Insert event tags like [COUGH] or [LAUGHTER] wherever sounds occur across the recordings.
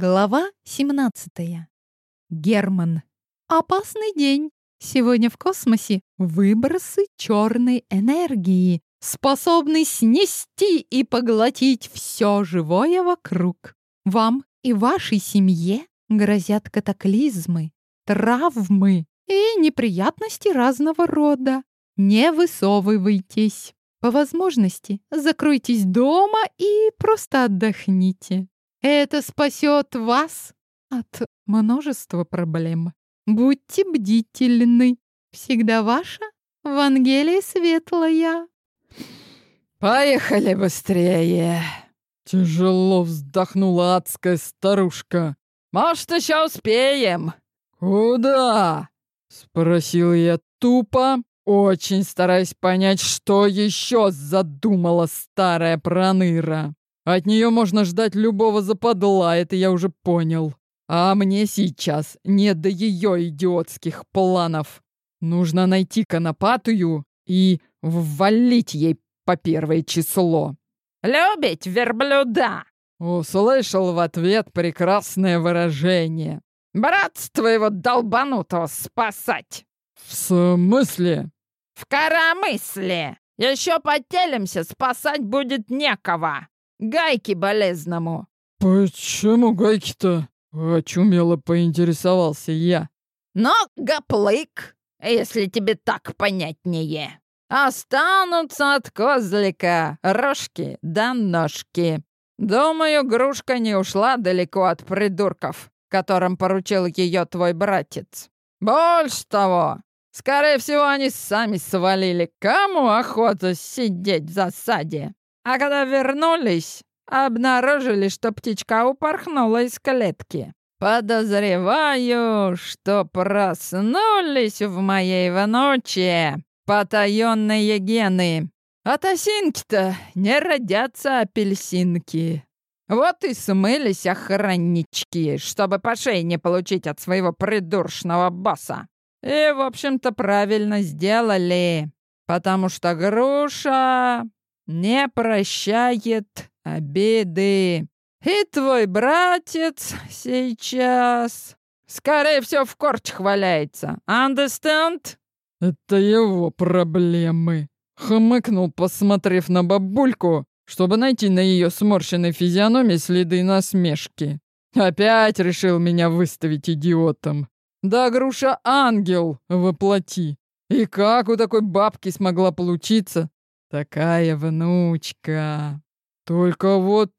Глава 17. Герман. Опасный день. Сегодня в космосе выбросы черной энергии, способны снести и поглотить все живое вокруг. Вам и вашей семье грозят катаклизмы, травмы и неприятности разного рода. Не высовывайтесь. По возможности закройтесь дома и просто отдохните. Это спасет вас от множества проблем. Будьте бдительны. Всегда ваша Вангелия Светлая. «Поехали быстрее!» Тяжело вздохнула адская старушка. «Может, еще успеем?» «Куда?» Спросил я тупо, очень стараясь понять, что еще задумала старая проныра. От нее можно ждать любого западла, это я уже понял. А мне сейчас не до ее идиотских планов. Нужно найти конопатую и ввалить ей по первое число. «Любить верблюда!» Услышал в ответ прекрасное выражение. «Брат твоего долбанутого спасать!» «В смысле?» «В коромысле! Еще потелимся, спасать будет некого!» Гайки болезному!» «Почему гайки-то?» — очумело поинтересовался я. «Но гоплык, если тебе так понятнее. Останутся от козлика рожки да ножки. Думаю, грушка не ушла далеко от придурков, которым поручил ее твой братец. Больше того, скорее всего, они сами свалили. Кому охота сидеть в засаде?» А когда вернулись, обнаружили, что птичка упорхнула из клетки. Подозреваю, что проснулись в моей внуче потаенные гены. От осинки-то не родятся апельсинки. Вот и смылись охраннички, чтобы по шее не получить от своего придуршного босса. И, в общем-то, правильно сделали, потому что груша не прощает обиды. И твой братец сейчас, скорее всего, в корчах валяется. Understand? Это его проблемы. Хмыкнул, посмотрев на бабульку, чтобы найти на ее сморщенной физиономии следы насмешки. Опять решил меня выставить идиотом. Да, груша ангел воплоти. И как у такой бабки смогла получиться Такая внучка. Только вот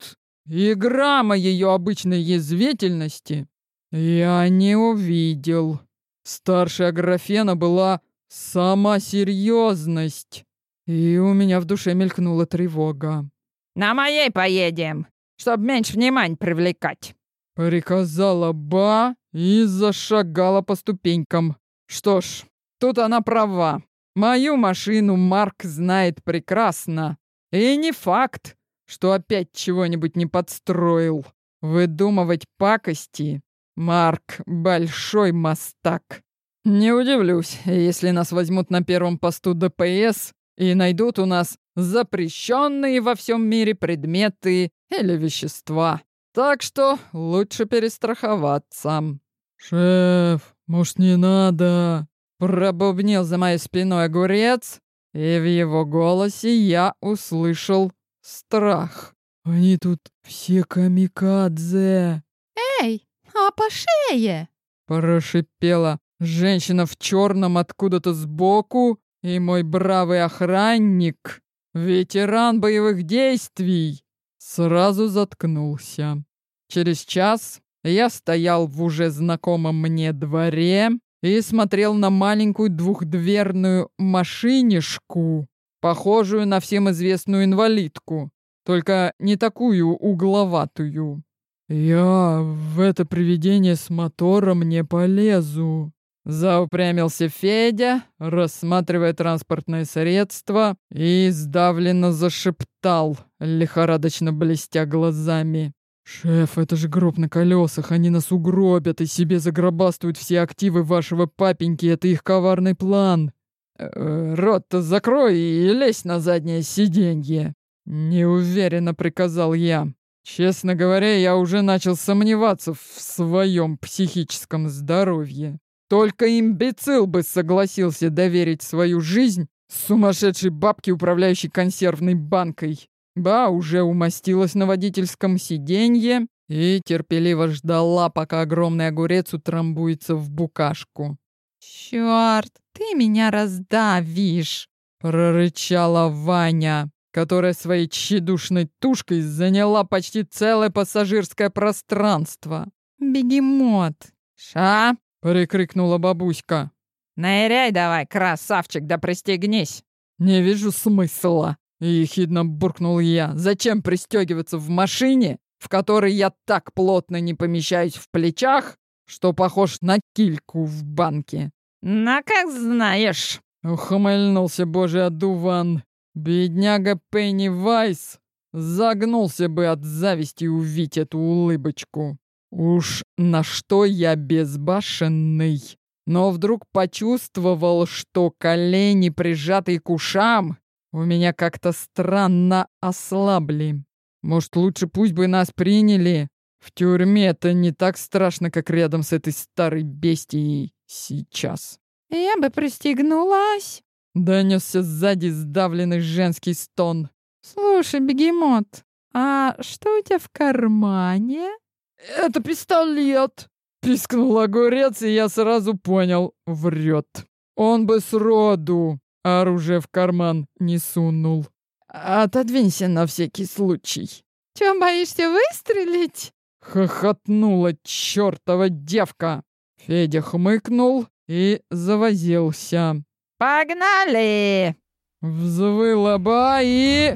игра моей ее обычной язвительности я не увидел. Старшая Графена была сама серьезность, и у меня в душе мелькнула тревога. «На моей поедем, чтобы меньше внимания привлекать», — приказала Ба и зашагала по ступенькам. Что ж, тут она права. Мою машину Марк знает прекрасно. И не факт, что опять чего-нибудь не подстроил. Выдумывать пакости Марк — большой мастак. Не удивлюсь, если нас возьмут на первом посту ДПС и найдут у нас запрещенные во всем мире предметы или вещества. Так что лучше перестраховаться. «Шеф, может, не надо?» Пробубнил за моей спиной огурец, и в его голосе я услышал страх. «Они тут все камикадзе!» «Эй, а по шее?» Прошипела женщина в черном откуда-то сбоку, и мой бравый охранник, ветеран боевых действий, сразу заткнулся. Через час я стоял в уже знакомом мне дворе и смотрел на маленькую двухдверную машинишку, похожую на всем известную инвалидку, только не такую угловатую. «Я в это привидение с мотором не полезу», — заупрямился Федя, рассматривая транспортное средство, и сдавленно зашептал, лихорадочно блестя глазами. «Шеф, это же гроб на колесах, они нас угробят и себе загробастают все активы вашего папеньки, это их коварный план. Э, Рот-то закрой и лезь на заднее сиденье!» Неуверенно приказал я. Честно говоря, я уже начал сомневаться в своем психическом здоровье. Только имбецил бы согласился доверить свою жизнь сумасшедшей бабке, управляющей консервной банкой. Ба уже умостилась на водительском сиденье и терпеливо ждала, пока огромный огурец утрамбуется в букашку. «Чёрт, ты меня раздавишь!» — прорычала Ваня, которая своей тщедушной тушкой заняла почти целое пассажирское пространство. «Бегемот!» «Ша!» — прикрикнула бабуська. «Ныряй давай, красавчик, да пристегнись!» «Не вижу смысла!» — ехидно буркнул я. «Зачем пристегиваться в машине, в которой я так плотно не помещаюсь в плечах, что похож на кильку в банке?» «На как знаешь!» — ухмыльнулся божий одуван. Бедняга Пенни Вайс загнулся бы от зависти увидеть эту улыбочку. Уж на что я безбашенный. Но вдруг почувствовал, что колени, прижатые к ушам, у меня как-то странно ослабли. Может, лучше пусть бы нас приняли. В тюрьме это не так страшно, как рядом с этой старой бестией сейчас. «Я бы пристегнулась!» Донесся сзади сдавленный женский стон. «Слушай, бегемот, а что у тебя в кармане?» «Это пистолет!» Пискнул огурец, и я сразу понял — врет. Он бы сроду оружие в карман не сунул. «Отодвинься на всякий случай!» «Чё, боишься выстрелить?» Хохотнула чертова девка. Федя хмыкнул и завозился. «Погнали!» Взвыла ба и...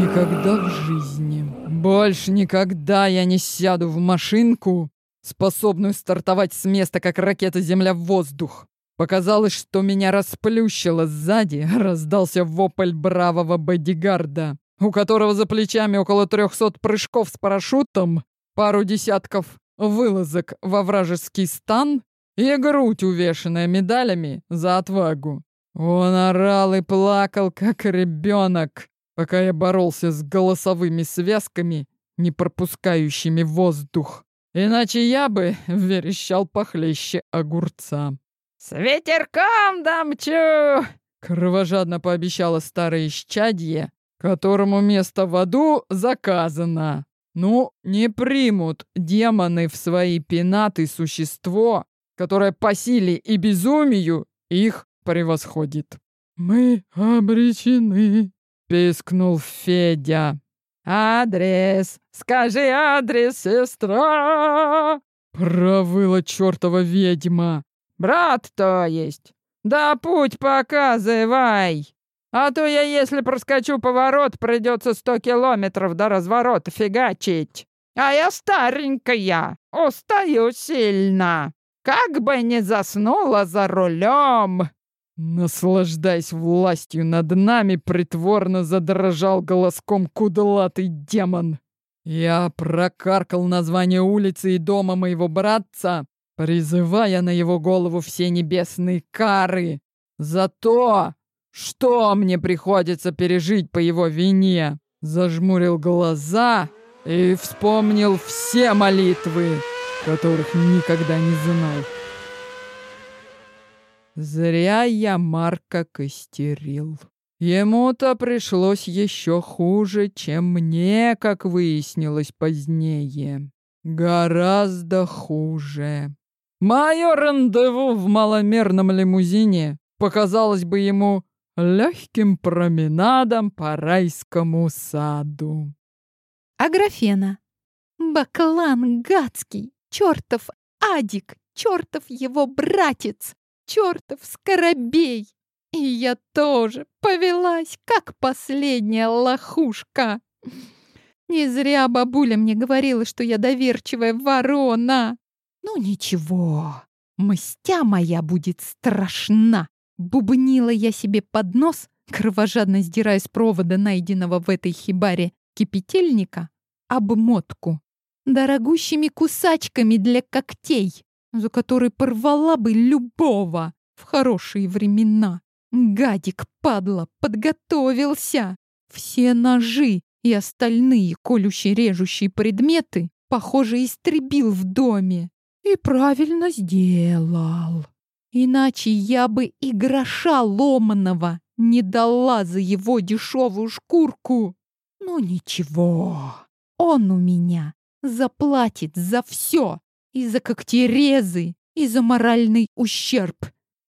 Никогда в жизни, больше никогда я не сяду в машинку, способную стартовать с места, как ракета «Земля в воздух». Показалось, что меня расплющило сзади, [LAUGHS] раздался вопль бравого бодигарда, у которого за плечами около трехсот прыжков с парашютом, пару десятков вылазок во вражеский стан и грудь, увешанная медалями за отвагу. Он орал и плакал, как ребенок, пока я боролся с голосовыми связками, не пропускающими воздух. Иначе я бы верещал похлеще огурца. «С ветерком дамчу!» — кровожадно пообещала старое исчадье, которому место в аду заказано. Ну, не примут демоны в свои пенаты существо, которое по силе и безумию их превосходит. «Мы обречены», — пискнул Федя. «Адрес! Скажи адрес, сестра!» — провыла чертова ведьма. «Брат, то есть! Да путь показывай! А то я, если проскочу поворот, придется сто километров до разворота фигачить. А я старенькая, устаю сильно. Как бы не заснула за рулем!» Наслаждаясь властью над нами, притворно задрожал голоском кудлатый демон. Я прокаркал название улицы и дома моего братца, призывая на его голову все небесные кары за то, что мне приходится пережить по его вине. Зажмурил глаза и вспомнил все молитвы, которых никогда не знал. Зря я Марка костерил. Ему-то пришлось еще хуже, чем мне, как выяснилось позднее. Гораздо хуже. Мое рандеву в маломерном лимузине показалось бы ему легким променадом по райскому саду. Аграфена. Баклан гадский, чертов Адик, чертов его братец чертов скоробей! И я тоже повелась, как последняя лохушка. Не зря бабуля мне говорила, что я доверчивая ворона. Ну ничего, мстя моя будет страшна. Бубнила я себе под нос, кровожадно сдирая с провода, найденного в этой хибаре, кипятильника, обмотку, дорогущими кусачками для когтей за который порвала бы любого в хорошие времена. Гадик, падла, подготовился. Все ножи и остальные колюще-режущие предметы, похоже, истребил в доме. И правильно сделал. Иначе я бы и гроша ломаного не дала за его дешевую шкурку. Ну ничего, он у меня заплатит за все. И за когтерезы, и за моральный ущерб.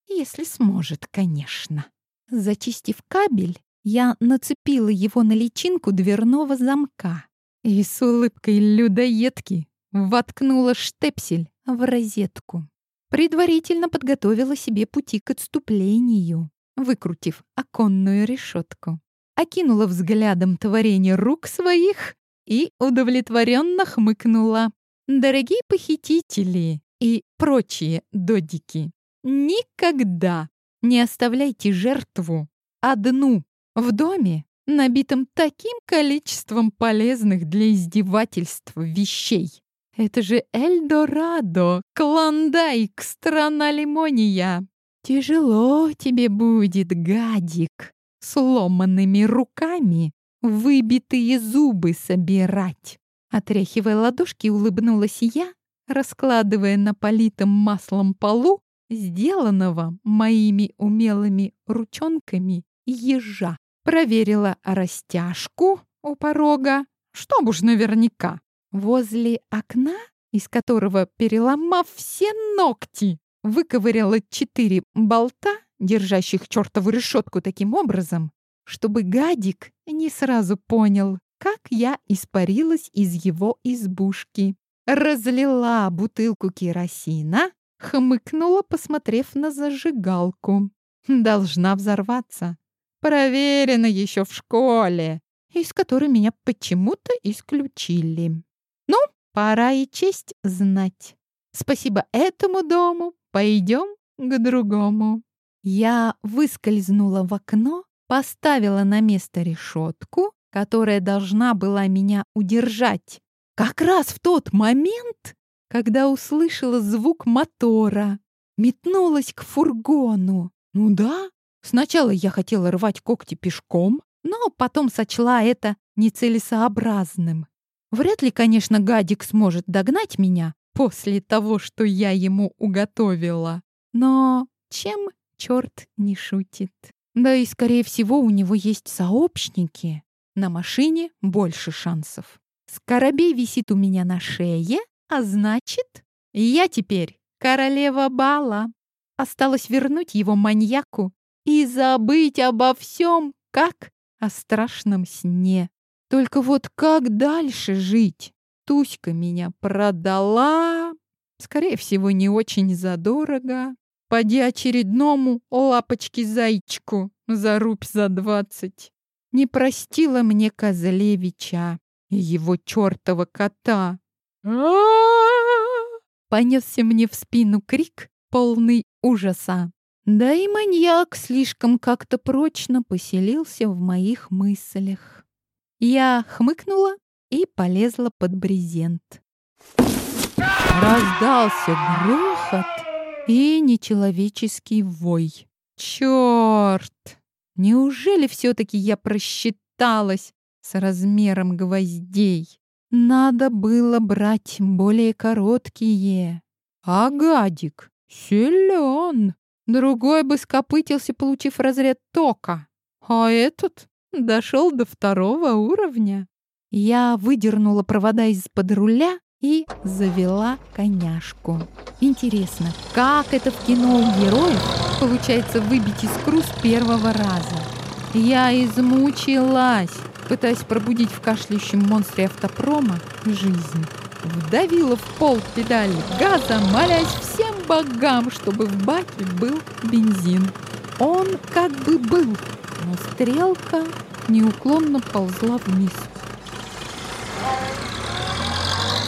Если сможет, конечно. Зачистив кабель, я нацепила его на личинку дверного замка и с улыбкой людоедки воткнула штепсель в розетку. Предварительно подготовила себе пути к отступлению, выкрутив оконную решетку. Окинула взглядом творение рук своих и удовлетворенно хмыкнула. «Дорогие похитители и прочие додики, никогда не оставляйте жертву одну в доме, набитом таким количеством полезных для издевательств вещей. Это же Эльдорадо, Клондайк, страна лимония. Тяжело тебе будет, гадик, сломанными руками выбитые зубы собирать. Отряхивая ладошки, улыбнулась я, раскладывая на политом маслом полу сделанного моими умелыми ручонками ежа. Проверила растяжку у порога, чтоб уж наверняка. Возле окна, из которого, переломав все ногти, выковыряла четыре болта, держащих чертову решетку таким образом, чтобы гадик не сразу понял, как я испарилась из его избушки. Разлила бутылку керосина, хмыкнула, посмотрев на зажигалку. Должна взорваться. Проверено еще в школе, из которой меня почему-то исключили. Пора и честь знать. Спасибо этому дому, пойдем к другому. Я выскользнула в окно, поставила на место решетку, которая должна была меня удержать. Как раз в тот момент, когда услышала звук мотора, метнулась к фургону. Ну да, Сначала я хотела рвать когти пешком, но потом сочла это нецелесообразным. Вряд ли, конечно, гадик сможет догнать меня после того, что я ему уготовила. Но чем черт не шутит? Да и, скорее всего, у него есть сообщники. На машине больше шансов. Скоробей висит у меня на шее, а значит, я теперь королева бала. Осталось вернуть его маньяку и забыть обо всем, как о страшном сне. Только вот как дальше жить? Туська меня продала, скорее всего, не очень задорого. Поди очередному лапочке-зайчику за рубь за двадцать. Не простила мне Козлевича и его чертова кота. Понесся мне в спину крик, полный ужаса. Да и маньяк слишком как-то прочно поселился в моих мыслях. Я хмыкнула и полезла под брезент. Раздался грохот и нечеловеческий вой. Черт! Неужели все-таки я просчиталась с размером гвоздей? Надо было брать более короткие. А гадик силен. Другой бы скопытился, получив разряд тока. А этот дошел до второго уровня. Я выдернула провода из-под руля и завела коняшку. Интересно, как это в кино у героев получается выбить искру с первого раза? Я измучилась, пытаясь пробудить в кашляющем монстре автопрома жизнь. Вдавила в пол педали газа, молясь всем богам, чтобы в баке был бензин. Он как бы был, но стрелка неуклонно ползла вниз.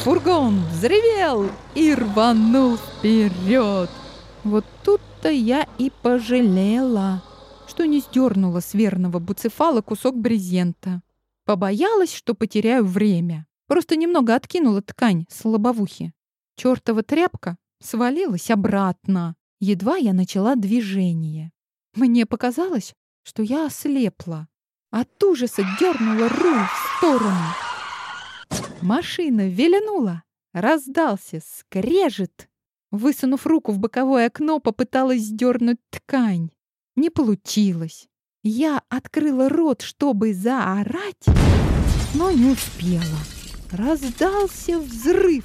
Фургон взревел и рванул вперед. Вот тут-то я и пожалела, что не сдернула с верного буцефала кусок брезента. Побоялась, что потеряю время. Просто немного откинула ткань с лобовухи. Чёртова тряпка свалилась обратно. Едва я начала движение. Мне показалось, что я ослепла. От ужаса дернула руль в сторону. Машина вилянула, раздался скрежет. Высунув руку в боковое окно, попыталась сдернуть ткань. Не получилось. Я открыла рот, чтобы заорать, но не успела. Раздался взрыв.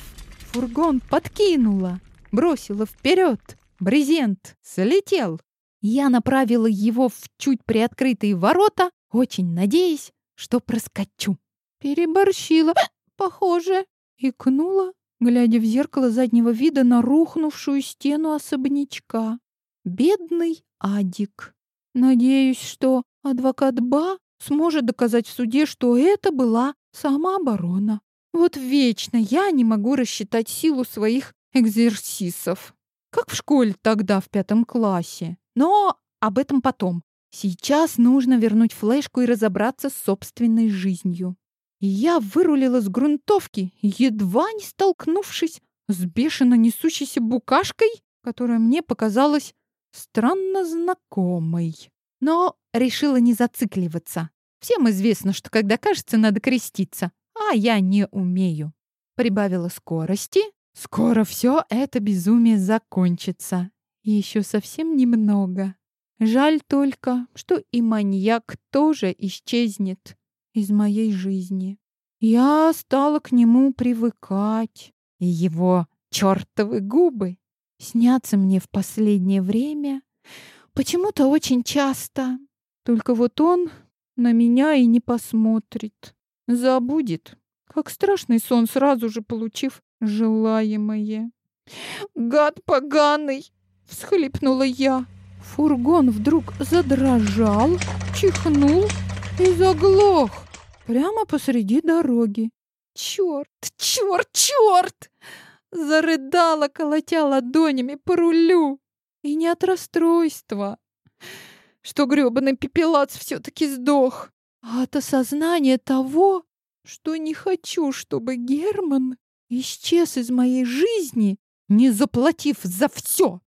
Фургон подкинула, бросила вперед. Брезент слетел. Я направила его в чуть приоткрытые ворота, очень надеясь, что проскочу. Переборщила, [GASPS] похоже, икнула, глядя в зеркало заднего вида на рухнувшую стену особнячка. Бедный Адик. Надеюсь, что адвокат Ба сможет доказать в суде, что это была самооборона. Вот вечно я не могу рассчитать силу своих экзерсисов. Как в школе тогда, в пятом классе. Но об этом потом. Сейчас нужно вернуть флешку и разобраться с собственной жизнью. Я вырулила с грунтовки, едва не столкнувшись с бешено несущейся букашкой, которая мне показалась странно знакомой. Но решила не зацикливаться. Всем известно, что когда кажется, надо креститься, а я не умею. Прибавила скорости. Скоро все это безумие закончится. Еще совсем немного. Жаль только, что и маньяк тоже исчезнет из моей жизни. Я стала к нему привыкать, и его чертовы губы снятся мне в последнее время почему-то очень часто. Только вот он на меня и не посмотрит. Забудет, как страшный сон, сразу же получив желаемое. «Гад поганый!» — всхлипнула я. Фургон вдруг задрожал, чихнул и заглох прямо посреди дороги. «Черт, черт, черт!» Зарыдала, колотя ладонями по рулю. И не от расстройства, что грёбаный пепелац все-таки сдох, а от осознания того, что не хочу, чтобы Герман исчез из моей жизни, не заплатив за все.